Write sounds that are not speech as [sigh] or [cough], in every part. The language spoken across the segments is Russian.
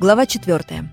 Глава 4.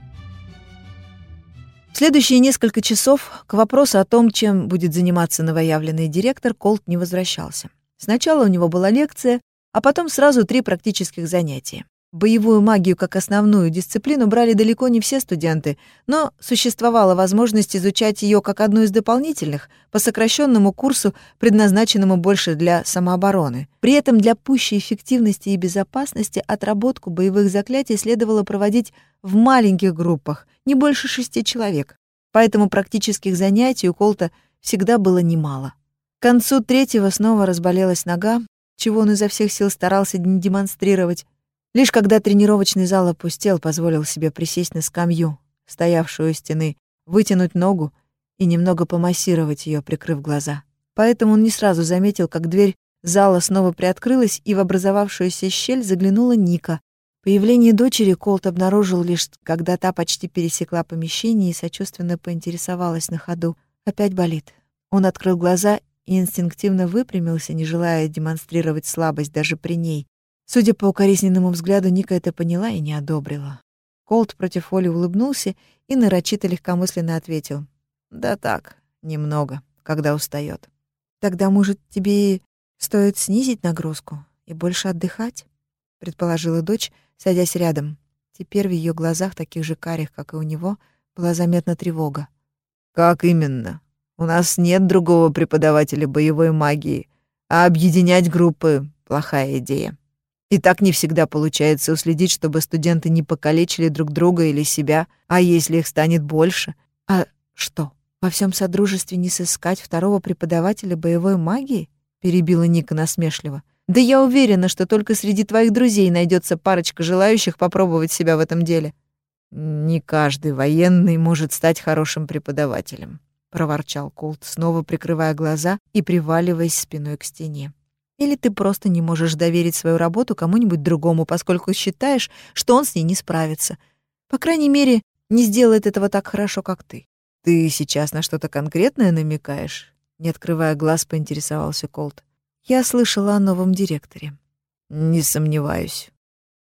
В следующие несколько часов к вопросу о том, чем будет заниматься новоявленный директор, Колт не возвращался. Сначала у него была лекция, а потом сразу три практических занятия. Боевую магию как основную дисциплину брали далеко не все студенты, но существовала возможность изучать ее как одну из дополнительных по сокращенному курсу, предназначенному больше для самообороны. При этом для пущей эффективности и безопасности отработку боевых заклятий следовало проводить в маленьких группах, не больше шести человек. Поэтому практических занятий у Колта всегда было немало. К концу третьего снова разболелась нога, чего он изо всех сил старался не демонстрировать, Лишь когда тренировочный зал опустел, позволил себе присесть на скамью, стоявшую у стены, вытянуть ногу и немного помассировать ее, прикрыв глаза. Поэтому он не сразу заметил, как дверь зала снова приоткрылась, и в образовавшуюся щель заглянула Ника. Появление дочери Колт обнаружил лишь, когда та почти пересекла помещение и сочувственно поинтересовалась на ходу. «Опять болит». Он открыл глаза и инстинктивно выпрямился, не желая демонстрировать слабость даже при ней, Судя по укоризненному взгляду, Ника это поняла и не одобрила. Колт против воли улыбнулся и нарочито легкомысленно ответил. «Да так, немного, когда устает. «Тогда, может, тебе стоит снизить нагрузку и больше отдыхать?» — предположила дочь, садясь рядом. Теперь в ее глазах, таких же карих, как и у него, была заметна тревога. «Как именно? У нас нет другого преподавателя боевой магии, а объединять группы — плохая идея». И так не всегда получается уследить, чтобы студенты не покалечили друг друга или себя, а если их станет больше? А что, во всем содружестве не сыскать второго преподавателя боевой магии? Перебила Ника насмешливо. Да я уверена, что только среди твоих друзей найдется парочка желающих попробовать себя в этом деле. Не каждый военный может стать хорошим преподавателем, проворчал Колт, снова прикрывая глаза и приваливаясь спиной к стене. Или ты просто не можешь доверить свою работу кому-нибудь другому, поскольку считаешь, что он с ней не справится. По крайней мере, не сделает этого так хорошо, как ты. Ты сейчас на что-то конкретное намекаешь? Не открывая глаз, поинтересовался Колт. Я слышала о новом директоре. Не сомневаюсь.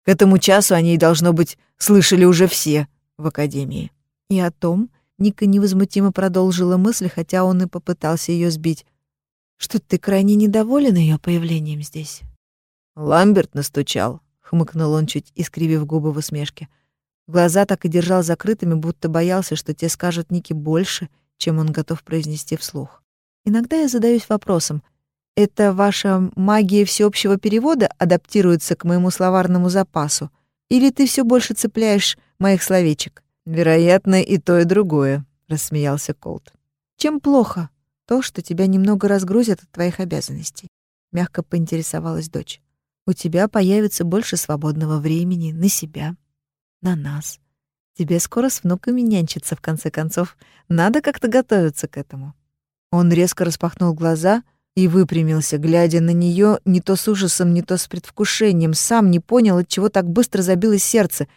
К этому часу они, должно быть, слышали уже все в академии. И о том Ника невозмутимо продолжила мысль, хотя он и попытался ее сбить что ты крайне недоволен ее появлением здесь. Ламберт настучал, хмыкнул он, чуть искривив губы в усмешке. Глаза так и держал закрытыми, будто боялся, что те скажут Нике больше, чем он готов произнести вслух. Иногда я задаюсь вопросом, это ваша магия всеобщего перевода адаптируется к моему словарному запасу, или ты все больше цепляешь моих словечек? Вероятно, и то, и другое, рассмеялся Колт. Чем плохо то, что тебя немного разгрузят от твоих обязанностей», — мягко поинтересовалась дочь. «У тебя появится больше свободного времени на себя, на нас. Тебе скоро с внуками нянчиться, в конце концов. Надо как-то готовиться к этому». Он резко распахнул глаза и выпрямился, глядя на нее не то с ужасом, не то с предвкушением. Сам не понял, от чего так быстро забилось сердце.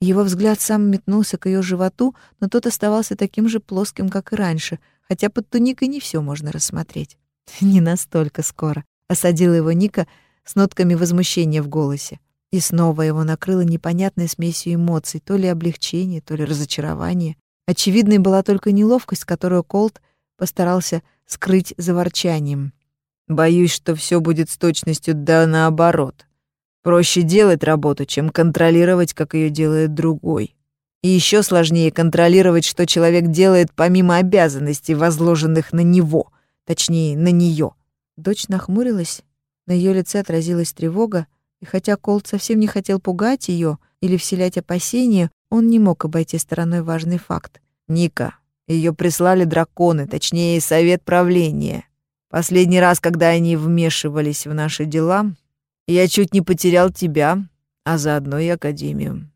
Его взгляд сам метнулся к ее животу, но тот оставался таким же плоским, как и раньше — хотя под туникой не все можно рассмотреть. [laughs] Не настолько скоро. Осадила его Ника с нотками возмущения в голосе. И снова его накрыло непонятной смесью эмоций, то ли облегчение, то ли разочарование. Очевидной была только неловкость, которую Колт постарался скрыть за ворчанием. «Боюсь, что все будет с точностью да наоборот. Проще делать работу, чем контролировать, как ее делает другой. И еще сложнее контролировать, что человек делает помимо обязанностей, возложенных на него, точнее, на нее. Дочь нахмурилась, на ее лице отразилась тревога, и хотя Колт совсем не хотел пугать ее или вселять опасения, он не мог обойти стороной важный факт. «Ника, ее прислали драконы, точнее, совет правления. Последний раз, когда они вмешивались в наши дела, я чуть не потерял тебя, а заодно и Академию.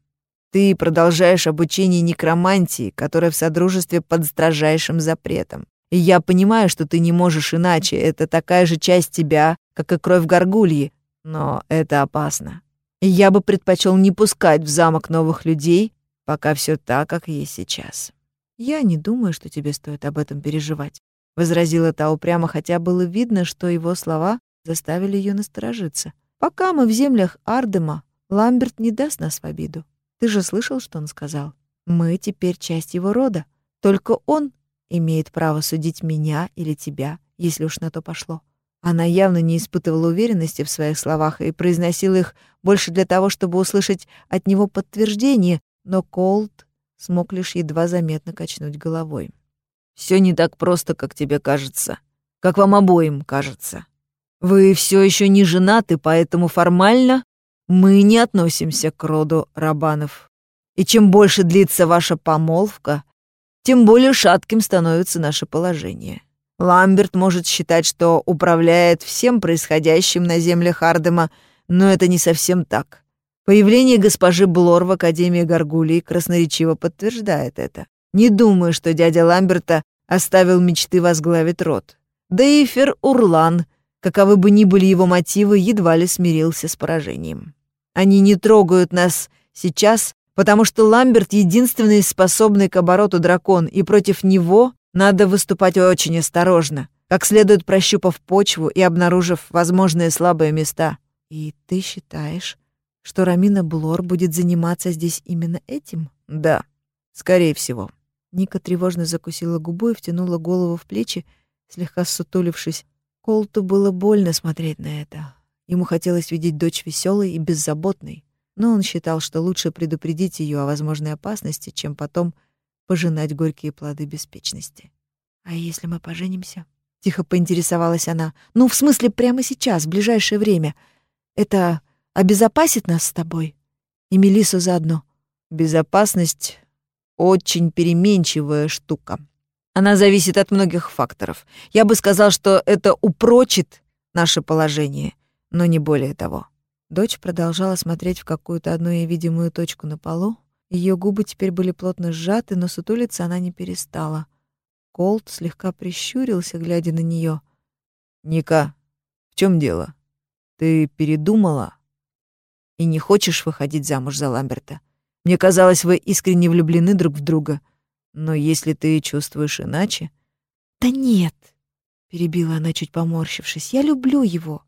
Ты продолжаешь обучение некромантии, которая в содружестве под строжайшим запретом. И я понимаю, что ты не можешь иначе, это такая же часть тебя, как и кровь горгульи, но это опасно. И я бы предпочел не пускать в замок новых людей, пока все так, как есть сейчас. Я не думаю, что тебе стоит об этом переживать, возразила та упрямо, хотя было видно, что его слова заставили ее насторожиться. Пока мы в землях Ардема, Ламберт не даст нас в обиду. Ты же слышал, что он сказал? Мы теперь часть его рода. Только он имеет право судить меня или тебя, если уж на то пошло. Она явно не испытывала уверенности в своих словах и произносила их больше для того, чтобы услышать от него подтверждение, но Колт смог лишь едва заметно качнуть головой. Все не так просто, как тебе кажется. Как вам обоим кажется. Вы все еще не женаты, поэтому формально мы не относимся к роду Рабанов. И чем больше длится ваша помолвка, тем более шатким становится наше положение. Ламберт может считать, что управляет всем происходящим на земле Хардема, но это не совсем так. Появление госпожи Блор в Академии Гаргулии красноречиво подтверждает это. Не думаю, что дядя Ламберта оставил мечты возглавить род. Да и Фер Урлан, каковы бы ни были его мотивы, едва ли смирился с поражением. Они не трогают нас сейчас, потому что Ламберт — единственный способный к обороту дракон, и против него надо выступать очень осторожно, как следует прощупав почву и обнаружив возможные слабые места. И ты считаешь, что Рамина Блор будет заниматься здесь именно этим? Да, скорее всего. Ника тревожно закусила губу и втянула голову в плечи, слегка сутулившись. Колту было больно смотреть на это. Ему хотелось видеть дочь веселой и беззаботной, но он считал, что лучше предупредить ее о возможной опасности, чем потом пожинать горькие плоды беспечности. «А если мы поженимся?» — тихо поинтересовалась она. «Ну, в смысле, прямо сейчас, в ближайшее время. Это обезопасит нас с тобой? И Мелиссу заодно?» «Безопасность — очень переменчивая штука. Она зависит от многих факторов. Я бы сказал, что это упрочит наше положение, но не более того». Дочь продолжала смотреть в какую-то одну невидимую точку на полу, ее губы теперь были плотно сжаты, но сутулиться она не перестала. Колт слегка прищурился, глядя на нее. «Ника, в чем дело? Ты передумала и не хочешь выходить замуж за Ламберта? Мне казалось, вы искренне влюблены друг в друга. Но если ты чувствуешь иначе...» «Да нет!» — перебила она, чуть поморщившись. «Я люблю его.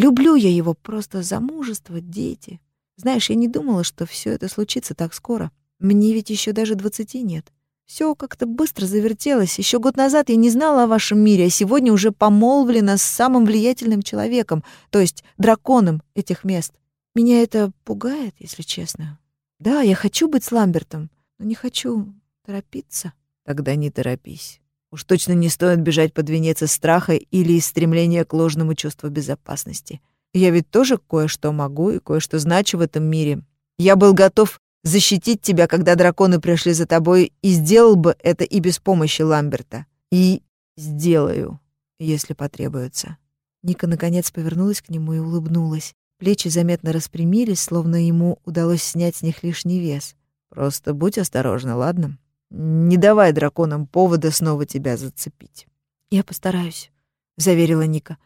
Люблю я его, просто замужество, дети. Знаешь, я не думала, что все это случится так скоро. Мне ведь еще даже двадцати нет. Все как-то быстро завертелось. Еще год назад я не знала о вашем мире, а сегодня уже помолвлена с самым влиятельным человеком, то есть драконом этих мест. Меня это пугает, если честно. Да, я хочу быть с Ламбертом, но не хочу торопиться. Тогда не торопись. Уж точно не стоит бежать под венец из страха или из стремления к ложному чувству безопасности. Я ведь тоже кое-что могу и кое-что значу в этом мире. Я был готов защитить тебя, когда драконы пришли за тобой, и сделал бы это и без помощи Ламберта. И сделаю, если потребуется». Ника наконец повернулась к нему и улыбнулась. Плечи заметно распрямились, словно ему удалось снять с них лишний вес. «Просто будь осторожна, ладно? Не давай драконам повода снова тебя зацепить». «Я постараюсь», — заверила Ника.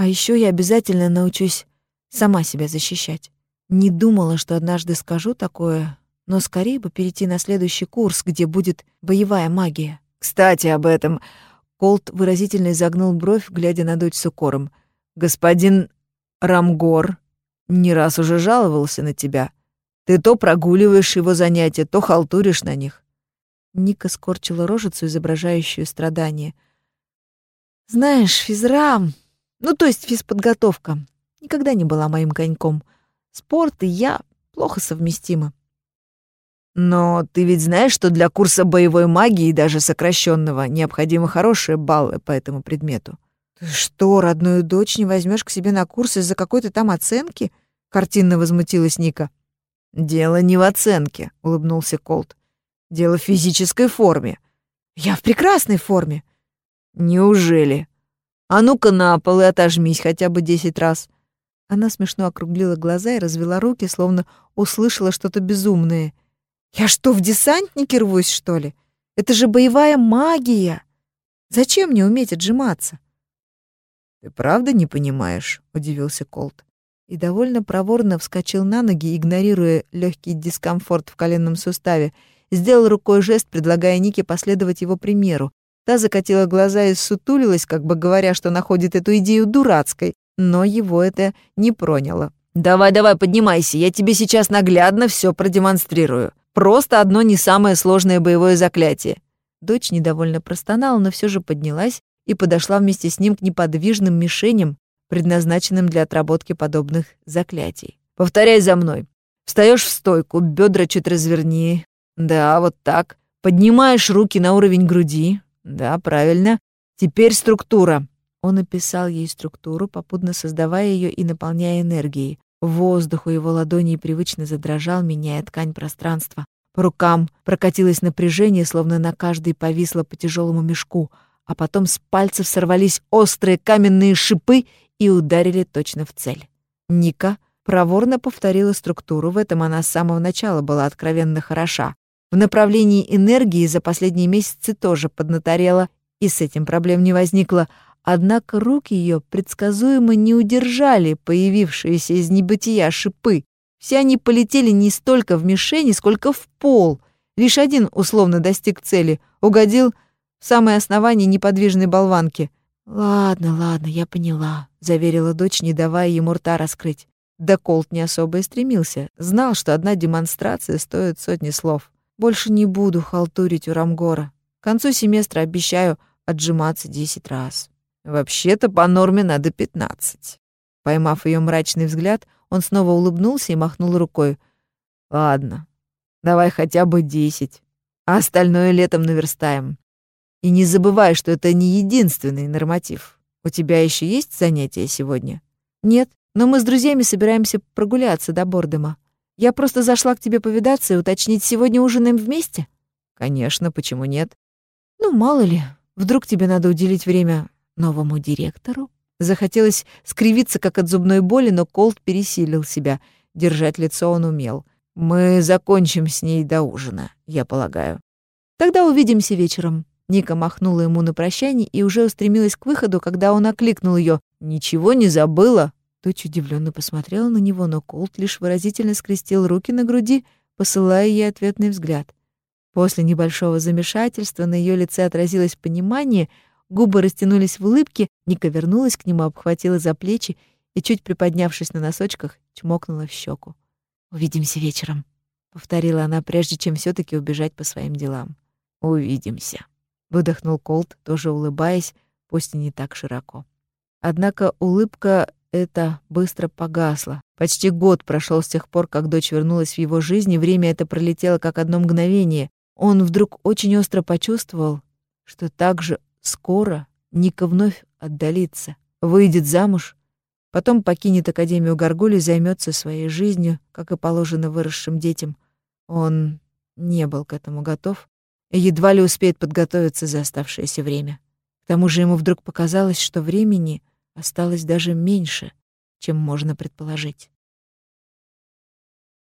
А еще я обязательно научусь сама себя защищать. Не думала, что однажды скажу такое, но скорее бы перейти на следующий курс, где будет боевая магия. Кстати, об этом. Колт выразительно изогнул бровь, глядя на дочь с укором. Господин Рамгор не раз уже жаловался на тебя. Ты то прогуливаешь его занятия, то халтуришь на них. Ника скорчила рожицу, изображающую страдание. «Знаешь, физрам, ну, то есть физподготовка. Никогда не была моим коньком. Спорт и я плохо совместимы. Но ты ведь знаешь, что для курса боевой магии, даже сокращенного, необходимы хорошие баллы по этому предмету. Ты что, родную дочь не возьмешь к себе на курс из-за какой-то там оценки? Картинно возмутилась Ника. Дело не в оценке, улыбнулся Колт. Дело в физической форме. Я в прекрасной форме. Неужели? А ну-ка на пол и отожмись хотя бы десять раз». Она смешно округлила глаза и развела руки, словно услышала что-то безумное. «Я что, в десантнике рвусь, что ли? Это же боевая магия! Зачем мне уметь отжиматься?» «Ты правда не понимаешь?» — удивился Колт. И довольно проворно вскочил на ноги, игнорируя легкий дискомфорт в коленном суставе, сделал рукой жест, предлагая Нике последовать его примеру, Та закатила глаза и сутулилась, как бы говоря, что находит эту идею дурацкой, но его это не проняло. Давай-давай, поднимайся, я тебе сейчас наглядно все продемонстрирую. Просто одно не самое сложное боевое заклятие». Дочь недовольно простонала, но все же поднялась и подошла вместе с ним к неподвижным мишеням, предназначенным для отработки подобных заклятий. «Повторяй за мной. Встаешь в стойку, бедра чуть разверни. Да, вот так. Поднимаешь руки на уровень груди. Да, правильно. Теперь структура». Он описал ей структуру, попутно создавая ее и наполняя энергией. Воздух у его ладоней привычно задрожал, меняя ткань пространства. По рукам прокатилось напряжение, словно на каждой повисло по тяжелому мешку, а потом с пальцев сорвались острые каменные шипы и ударили точно в цель. Ника проворно повторила структуру, в этом она с самого начала была откровенно хороша. В направлении энергии за последние месяцы тоже поднаторела, и с этим проблем не возникло, однако руки ее предсказуемо не удержали появившиеся из небытия шипы. Все они полетели не столько в мишени, сколько в пол. Лишь один условно достиг цели, угодил в самое основание неподвижной болванки. «Ладно, ладно, я поняла», — заверила дочь, не давая ему рта раскрыть. Да Колт не особо и стремился. Знал, что одна демонстрация стоит сотни слов. «Больше не буду халтурить у Рамгора. К концу семестра обещаю отжиматься десять раз». Вообще-то по норме надо пятнадцать. Поймав ее мрачный взгляд, он снова улыбнулся и махнул рукой. Ладно, давай хотя бы десять, а остальное летом наверстаем. И не забывай, что это не единственный норматив. У тебя еще есть занятия сегодня? Нет, но мы с друзьями собираемся прогуляться до Бордема. Я просто зашла к тебе повидаться и уточнить, сегодня ужинаем вместе? Конечно, почему нет? Ну, мало ли, вдруг тебе надо уделить время новому директору? Захотелось скривиться, как от зубной боли, но Колт пересилил себя. Держать лицо он умел. Мы закончим с ней до ужина, я полагаю. Тогда увидимся вечером. Ника махнула ему на прощание и уже устремилась к выходу, когда он окликнул ее. «Ничего не забыла?» Дочь удивленно посмотрела на него, но Колт лишь выразительно скрестил руки на груди, посылая ей ответный взгляд. После небольшого замешательства на ее лице отразилось понимание — Губы растянулись в улыбке, Ника вернулась к нему, обхватила за плечи и, чуть приподнявшись на носочках, чмокнула в щеку. «Увидимся вечером», — повторила она, прежде чем все таки убежать по своим делам. «Увидимся», — выдохнул Колт, тоже улыбаясь, пусть и не так широко. Однако улыбка эта быстро погасла. Почти год прошел с тех пор, как дочь вернулась в его жизнь, и время это пролетело как одно мгновение. Он вдруг очень остро почувствовал, что так же Скоро Ника вновь отдалится, выйдет замуж, потом покинет Академию Гаргули займется своей жизнью, как и положено выросшим детям. Он не был к этому готов и едва ли успеет подготовиться за оставшееся время. К тому же ему вдруг показалось, что времени осталось даже меньше, чем можно предположить.